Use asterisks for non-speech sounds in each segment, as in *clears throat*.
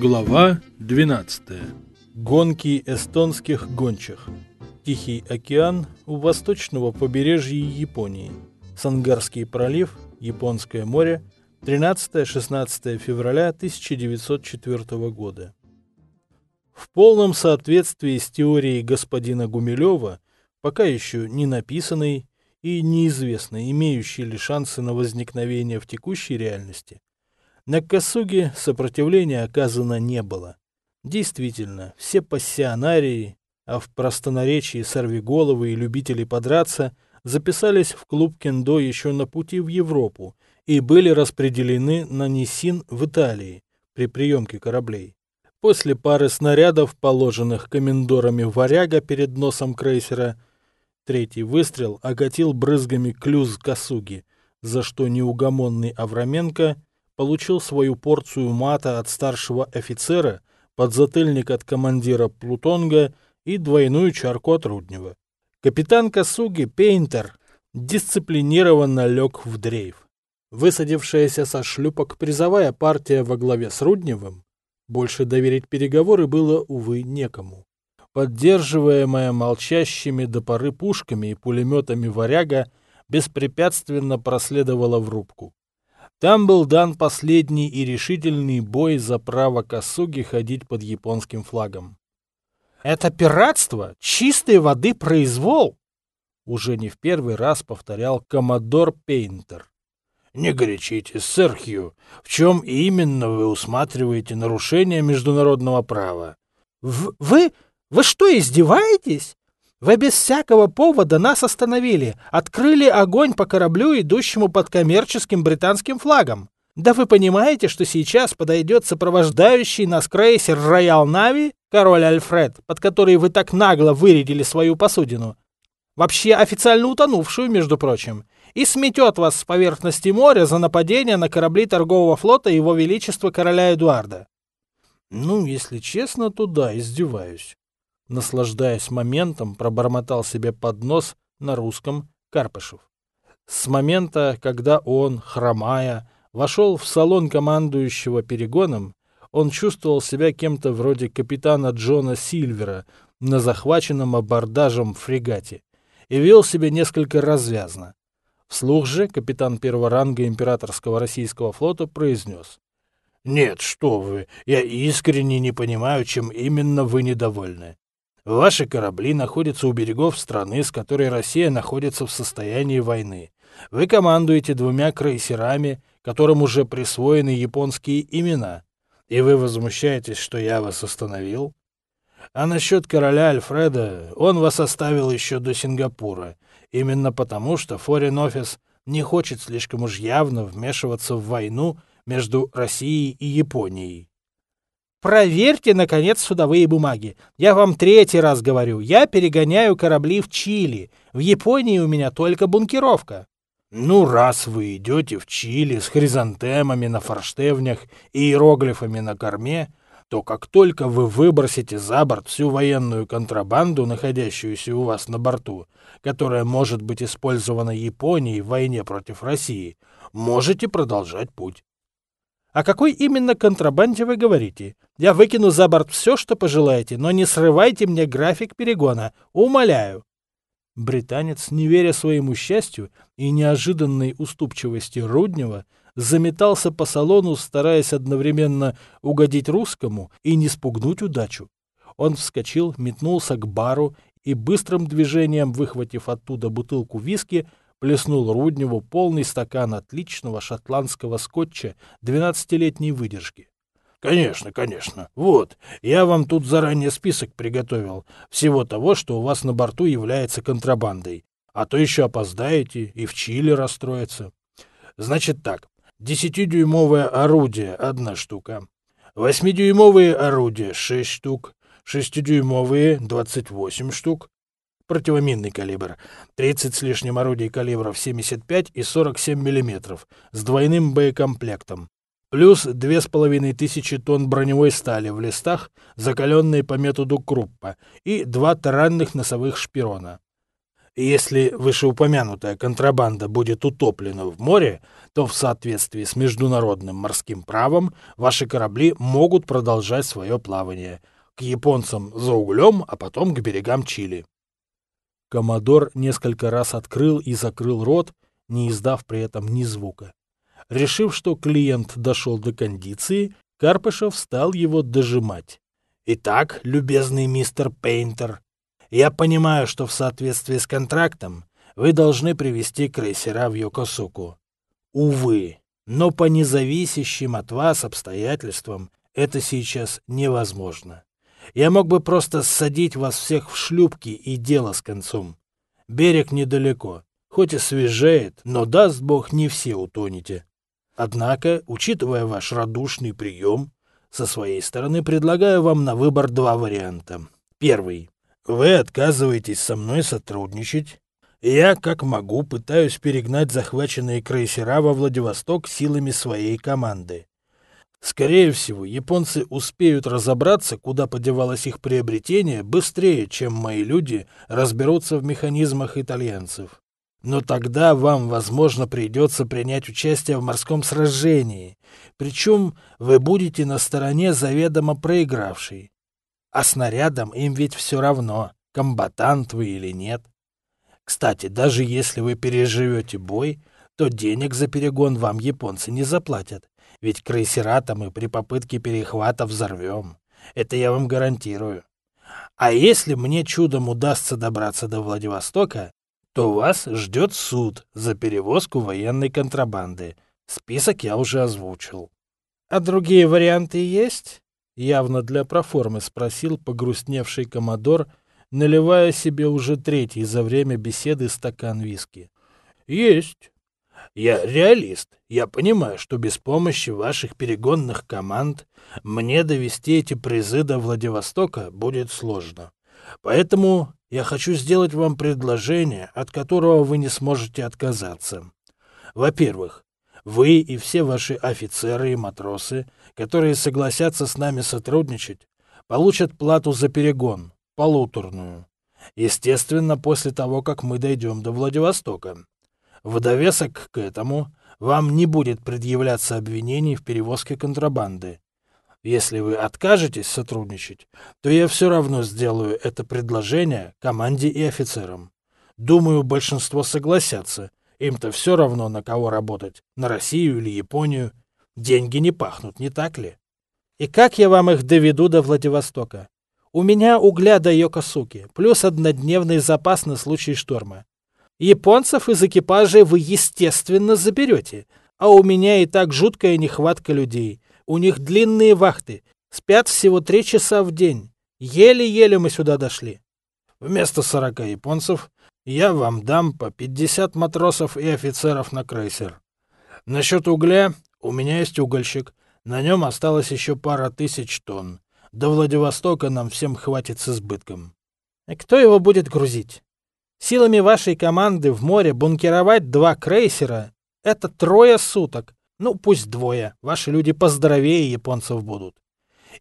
Глава 12. Гонки эстонских гончих. Тихий океан у восточного побережья Японии. Сангарский пролив, Японское море, 13-16 февраля 1904 года. В полном соответствии с теорией господина Гумилева, пока еще не написанной и неизвестной, имеющей ли шансы на возникновение в текущей реальности, на Косуге сопротивления оказано не было. Действительно, все пассионарии, а в простонаречии сорвиголовы и любители подраться, записались в клуб кендо еще на пути в Европу и были распределены на Нисин в Италии при приемке кораблей. После пары снарядов, положенных комендорами варяга перед носом крейсера, третий выстрел окатил брызгами клюз Косуги, за что неугомонный Авраменко получил свою порцию мата от старшего офицера, подзатыльник от командира Плутонга и двойную чарку от Руднева. Капитан Касуги Пейнтер дисциплинированно лег в дрейф. Высадившаяся со шлюпок призовая партия во главе с Рудневым больше доверить переговоры было, увы, некому. Поддерживаемая молчащими до поры пушками и пулеметами варяга беспрепятственно проследовала в рубку. Там был дан последний и решительный бой за право Косуги ходить под японским флагом. «Это пиратство? Чистой воды произвол!» Уже не в первый раз повторял коммодор Пейнтер. «Не горячитесь, сэр Хью. В чем именно вы усматриваете нарушение международного права?» «Вы... вы что, издеваетесь? Вы без всякого повода нас остановили, открыли огонь по кораблю, идущему под коммерческим британским флагом. Да вы понимаете, что сейчас подойдет сопровождающий нас крейсер Роял Нави, король Альфред, под который вы так нагло вырядили свою посудину, вообще официально утонувшую, между прочим, и сметет вас с поверхности моря за нападение на корабли торгового флота Его Величества короля Эдуарда. Ну, если честно, то да, издеваюсь. Наслаждаясь моментом, пробормотал себе под нос на русском Карпышев. С момента, когда он, хромая, вошел в салон командующего перегоном, он чувствовал себя кем-то вроде капитана Джона Сильвера на захваченном абордажем фрегате и вел себя несколько развязно. Вслух же капитан первого ранга императорского российского флота произнес. «Нет, что вы, я искренне не понимаю, чем именно вы недовольны. Ваши корабли находятся у берегов страны, с которой Россия находится в состоянии войны. Вы командуете двумя крейсерами, которым уже присвоены японские имена. И вы возмущаетесь, что я вас остановил? А насчет короля Альфреда, он вас оставил еще до Сингапура, именно потому, что Foreign Office не хочет слишком уж явно вмешиваться в войну между Россией и Японией. Проверьте, наконец, судовые бумаги. Я вам третий раз говорю, я перегоняю корабли в Чили. В Японии у меня только бункеровка. Ну, раз вы идете в Чили с хризантемами на форштевнях и иероглифами на корме, то как только вы выбросите за борт всю военную контрабанду, находящуюся у вас на борту, которая может быть использована Японией в войне против России, можете продолжать путь. О какой именно контрабанде вы говорите? Я выкину за борт все, что пожелаете, но не срывайте мне график перегона. Умоляю. Британец, не веря своему счастью и неожиданной уступчивости Руднева, заметался по салону, стараясь одновременно угодить русскому и не спугнуть удачу. Он вскочил, метнулся к бару и быстрым движением, выхватив оттуда бутылку виски, плеснул Рудневу полный стакан отличного шотландского скотча двенадцатилетней выдержки. «Конечно, конечно. Вот, я вам тут заранее список приготовил всего того, что у вас на борту является контрабандой. А то еще опоздаете и в Чили расстроится. Значит так, десятидюймовое орудие — одна штука, восьмидюймовые орудия — шесть штук, шестидюймовые — двадцать восемь штук, противоминный калибр, 30 с лишним орудий калибров 75 и 47 мм с двойным боекомплектом, плюс 2500 тонн броневой стали в листах, закаленной по методу Круппа, и два таранных носовых шпирона. Если вышеупомянутая контрабанда будет утоплена в море, то в соответствии с международным морским правом ваши корабли могут продолжать свое плавание к японцам за углем, а потом к берегам Чили. Комодор несколько раз открыл и закрыл рот, не издав при этом ни звука. Решив, что клиент дошел до кондиции, Карпышев стал его дожимать. «Итак, любезный мистер Пейнтер, я понимаю, что в соответствии с контрактом вы должны привести крейсера в Йокосуку. Увы, но по независящим от вас обстоятельствам это сейчас невозможно. Я мог бы просто ссадить вас всех в шлюпки и дело с концом. Берег недалеко, хоть и свежеет, но, даст бог, не все утонете. Однако, учитывая ваш радушный прием, со своей стороны предлагаю вам на выбор два варианта. Первый. Вы отказываетесь со мной сотрудничать. Я, как могу, пытаюсь перегнать захваченные крейсера во Владивосток силами своей команды. Скорее всего, японцы успеют разобраться, куда подевалось их приобретение, быстрее, чем мои люди разберутся в механизмах итальянцев. Но тогда вам, возможно, придется принять участие в морском сражении, причем вы будете на стороне заведомо проигравшей. А снарядом им ведь все равно, комбатант вы или нет. Кстати, даже если вы переживете бой, то денег за перегон вам японцы не заплатят, ведь крейсера-то мы при попытке перехвата взорвем. Это я вам гарантирую. А если мне чудом удастся добраться до Владивостока, то вас ждет суд за перевозку военной контрабанды. Список я уже озвучил. А другие варианты есть? Явно для проформы спросил погрустневший комодор, наливая себе уже третий за время беседы стакан виски. Есть. Я реалист. Я понимаю, что без помощи ваших перегонных команд мне довести эти призы до Владивостока будет сложно. Поэтому я хочу сделать вам предложение, от которого вы не сможете отказаться. Во-первых, вы и все ваши офицеры и матросы, которые согласятся с нами сотрудничать, получат плату за перегон, полуторную. Естественно, после того, как мы дойдем до Владивостока. В довесок к этому вам не будет предъявляться обвинений в перевозке контрабанды. Если вы откажетесь сотрудничать, то я все равно сделаю это предложение команде и офицерам. Думаю, большинство согласятся. Им-то все равно, на кого работать, на Россию или Японию. Деньги не пахнут, не так ли? И как я вам их доведу до Владивостока? У меня угля до Йокосуки, плюс однодневный запас на случай шторма. Японцев из экипажей вы, естественно, заберете, а у меня и так жуткая нехватка людей. У них длинные вахты, спят всего три часа в день. Еле-еле мы сюда дошли. Вместо сорока японцев я вам дам по пятьдесят матросов и офицеров на крейсер. Насчет угля у меня есть угольщик. На нем осталось еще пара тысяч тонн. До Владивостока нам всем хватит с избытком. И кто его будет грузить? Силами вашей команды в море бункеровать два крейсера — это трое суток. Ну, пусть двое. Ваши люди поздоровее японцев будут.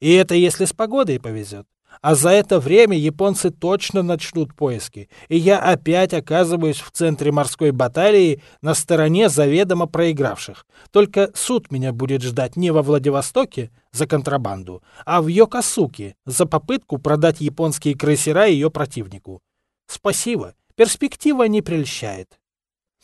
И это если с погодой повезет. А за это время японцы точно начнут поиски, и я опять оказываюсь в центре морской баталии на стороне заведомо проигравших. Только суд меня будет ждать не во Владивостоке за контрабанду, а в Йокосуке за попытку продать японские крейсера ее противнику. Спасибо. Перспектива не прельщает.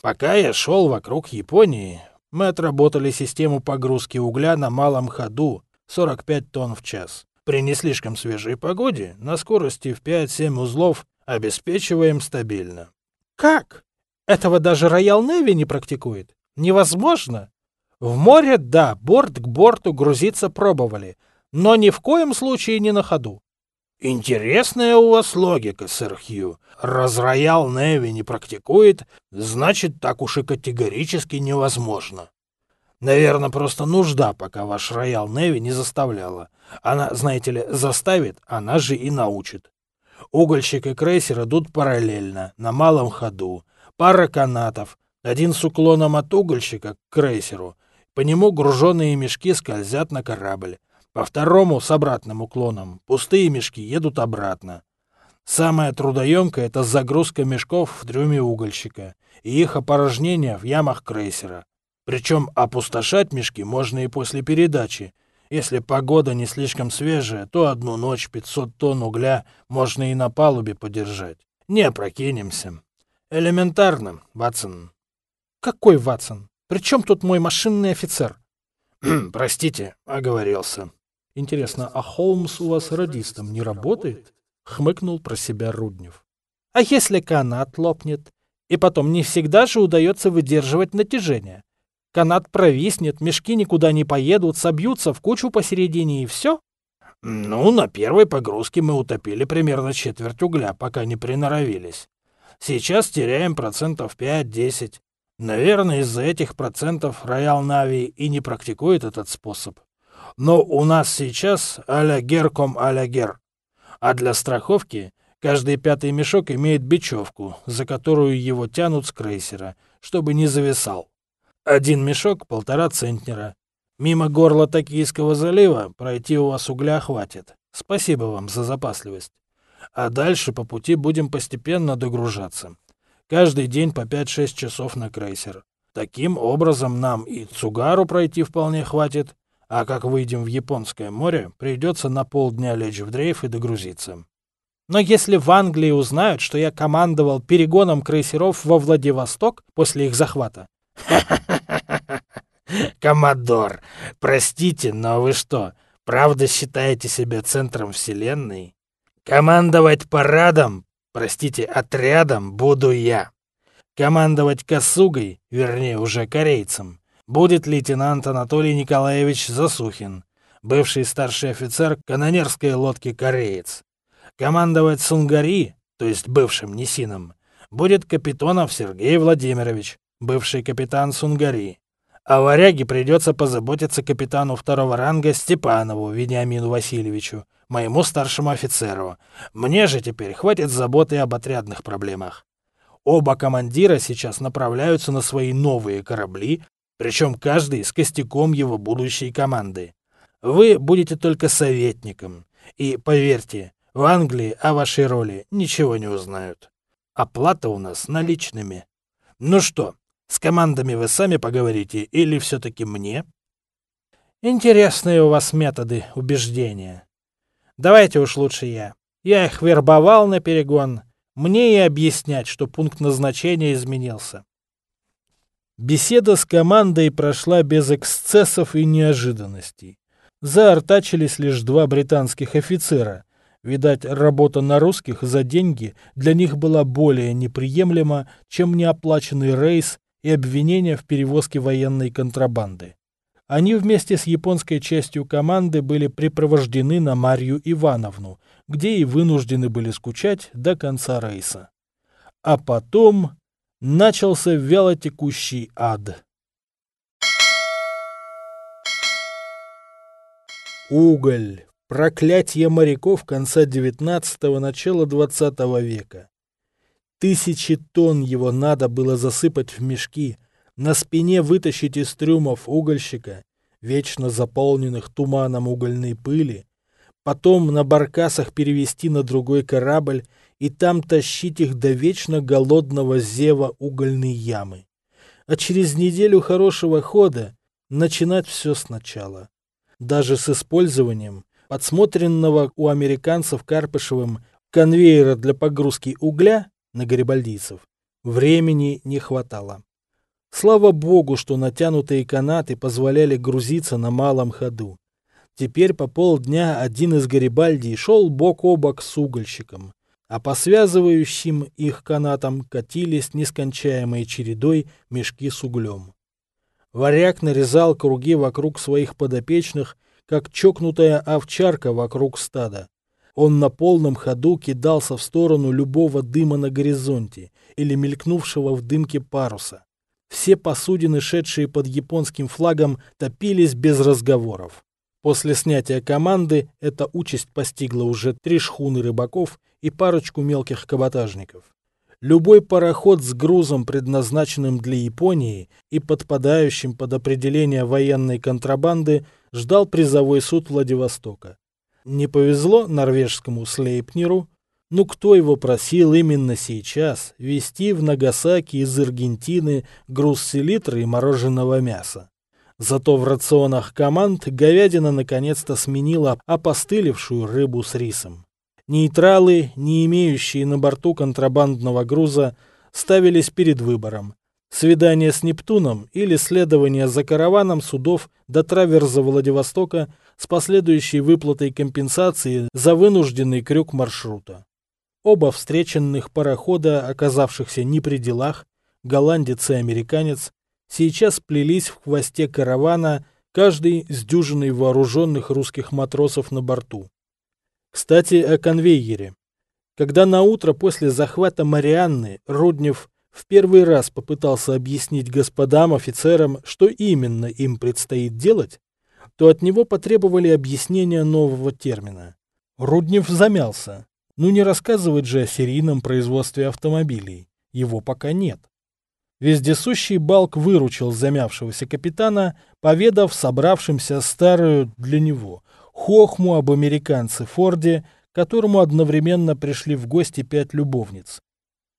Пока я шел вокруг Японии, мы отработали систему погрузки угля на малом ходу 45 тонн в час. При не слишком свежей погоде на скорости в 5-7 узлов обеспечиваем стабильно. Как? Этого даже Роял Неви не практикует? Невозможно. В море, да, борт к борту грузиться пробовали, но ни в коем случае не на ходу. Интересная у вас логика, сэр Хью. Раз Роял Неви не практикует, значит, так уж и категорически невозможно. Наверное, просто нужда, пока ваш Роял Неви не заставляла. Она, знаете ли, заставит, она же и научит. Угольщик и крейсер идут параллельно, на малом ходу. Пара канатов, один с уклоном от угольщика к крейсеру. По нему груженные мешки скользят на корабль. По второму с обратным уклоном пустые мешки едут обратно. Самое трудоемкое — это загрузка мешков в трюме угольщика и их опорожнение в ямах крейсера. Причем опустошать мешки можно и после передачи. Если погода не слишком свежая, то одну ночь 500 тонн угля можно и на палубе подержать. Не опрокинемся. Элементарно, Ватсон. Какой Ватсон? Причем тут мой машинный офицер? *clears throat* Простите, оговорился. Интересно, а Холмс у вас радистом не работает? Хмыкнул про себя Руднев. А если канат лопнет? И потом не всегда же удается выдерживать натяжение. Канат провиснет, мешки никуда не поедут, собьются в кучу посередине и все? Ну, на первой погрузке мы утопили примерно четверть угля, пока не приноровились. Сейчас теряем процентов 5-10. Наверное, из-за этих процентов Роял Нави и не практикует этот способ. Но у нас сейчас а-ля герком а-ля гер. А для страховки каждый пятый мешок имеет бечевку, за которую его тянут с крейсера, чтобы не зависал. Один мешок — полтора центнера. Мимо горла Токийского залива пройти у вас угля хватит. Спасибо вам за запасливость. А дальше по пути будем постепенно догружаться. Каждый день по 5-6 часов на крейсер. Таким образом нам и Цугару пройти вполне хватит, а как выйдем в Японское море, придется на полдня лечь в дрейф и догрузиться. Но если в Англии узнают, что я командовал перегоном крейсеров во Владивосток после их захвата, *laughs* Коммодор, простите, но вы что, правда считаете себя центром вселенной? Командовать парадом, простите, отрядом буду я. Командовать косугой, вернее, уже корейцем, будет лейтенант Анатолий Николаевич Засухин, бывший старший офицер канонерской лодки «Кореец». Командовать Сунгари, то есть бывшим Несином, будет Капитонов Сергей Владимирович, бывший капитан Сунгари. А варяге придется позаботиться капитану второго ранга Степанову Вениамину Васильевичу, моему старшему офицеру. Мне же теперь хватит заботы об отрядных проблемах. Оба командира сейчас направляются на свои новые корабли, причем каждый с костяком его будущей команды. Вы будете только советником. И, поверьте, в Англии о вашей роли ничего не узнают. Оплата у нас наличными. Ну что, с командами вы сами поговорите или все-таки мне? Интересные у вас методы убеждения. Давайте уж лучше я. Я их вербовал на перегон. Мне и объяснять, что пункт назначения изменился. Беседа с командой прошла без эксцессов и неожиданностей. Заортачились лишь два британских офицера, Видать, работа на русских за деньги для них была более неприемлема, чем неоплаченный рейс и обвинения в перевозке военной контрабанды. Они вместе с японской частью команды были припровождены на Марью Ивановну, где и вынуждены были скучать до конца рейса. А потом начался вялотекущий ад. Уголь, Проклятие моряков конца XIX – начала XX века. Тысячи тонн его надо было засыпать в мешки, на спине вытащить из трюмов угольщика, вечно заполненных туманом угольной пыли, потом на баркасах перевести на другой корабль и там тащить их до вечно голодного зева угольной ямы. А через неделю хорошего хода начинать все сначала. Даже с использованием подсмотренного у американцев Карпышевым конвейера для погрузки угля на гарибальдийцев времени не хватало. Слава богу, что натянутые канаты позволяли грузиться на малом ходу. Теперь по полдня один из Гарибальдий шел бок о бок с угольщиком, а по связывающим их канатам катились нескончаемой чередой мешки с углем. Варяг нарезал круги вокруг своих подопечных как чокнутая овчарка вокруг стада. Он на полном ходу кидался в сторону любого дыма на горизонте или мелькнувшего в дымке паруса. Все посудины, шедшие под японским флагом, топились без разговоров. После снятия команды эта участь постигла уже три шхуны рыбаков и парочку мелких каботажников. Любой пароход с грузом, предназначенным для Японии и подпадающим под определение военной контрабанды, ждал призовой суд Владивостока. Не повезло норвежскому Слейпнеру, Ну кто его просил именно сейчас везти в Нагасаки из Аргентины груз селитры и мороженого мяса? Зато в рационах команд говядина наконец-то сменила опостылевшую рыбу с рисом. Нейтралы, не имеющие на борту контрабандного груза, ставились перед выбором. Свидание с Нептуном или следование за караваном судов до траверза Владивостока с последующей выплатой компенсации за вынужденный крюк маршрута. Оба встреченных парохода, оказавшихся не при делах, голландец и американец, сейчас плелись в хвосте каравана, каждый с дюжиной вооруженных русских матросов на борту. Кстати, о конвейере. Когда на утро после захвата Марианны Руднев в первый раз попытался объяснить господам офицерам, что именно им предстоит делать, то от него потребовали объяснения нового термина. Руднев замялся. Ну не рассказывать же о серийном производстве автомобилей. Его пока нет. Вездесущий Балк выручил замявшегося капитана, поведав собравшимся старую для него хохму об американце Форде, которому одновременно пришли в гости пять любовниц.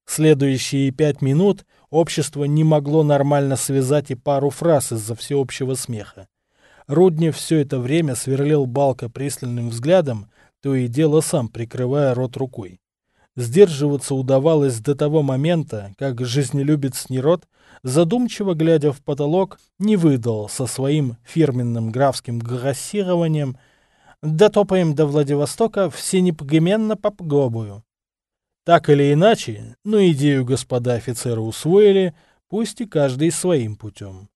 Следующие пять минут общество не могло нормально связать и пару фраз из-за всеобщего смеха. Рудни все это время сверлил Балка пристальным взглядом, то и дело сам прикрывая рот рукой. Сдерживаться удавалось до того момента, как жизнелюбец Нерод, задумчиво глядя в потолок, не выдал со своим фирменным графским грассированием «Дотопаем до Владивостока все непогременно попробую». Так или иначе, но идею господа офицеры усвоили, пусть и каждый своим путем.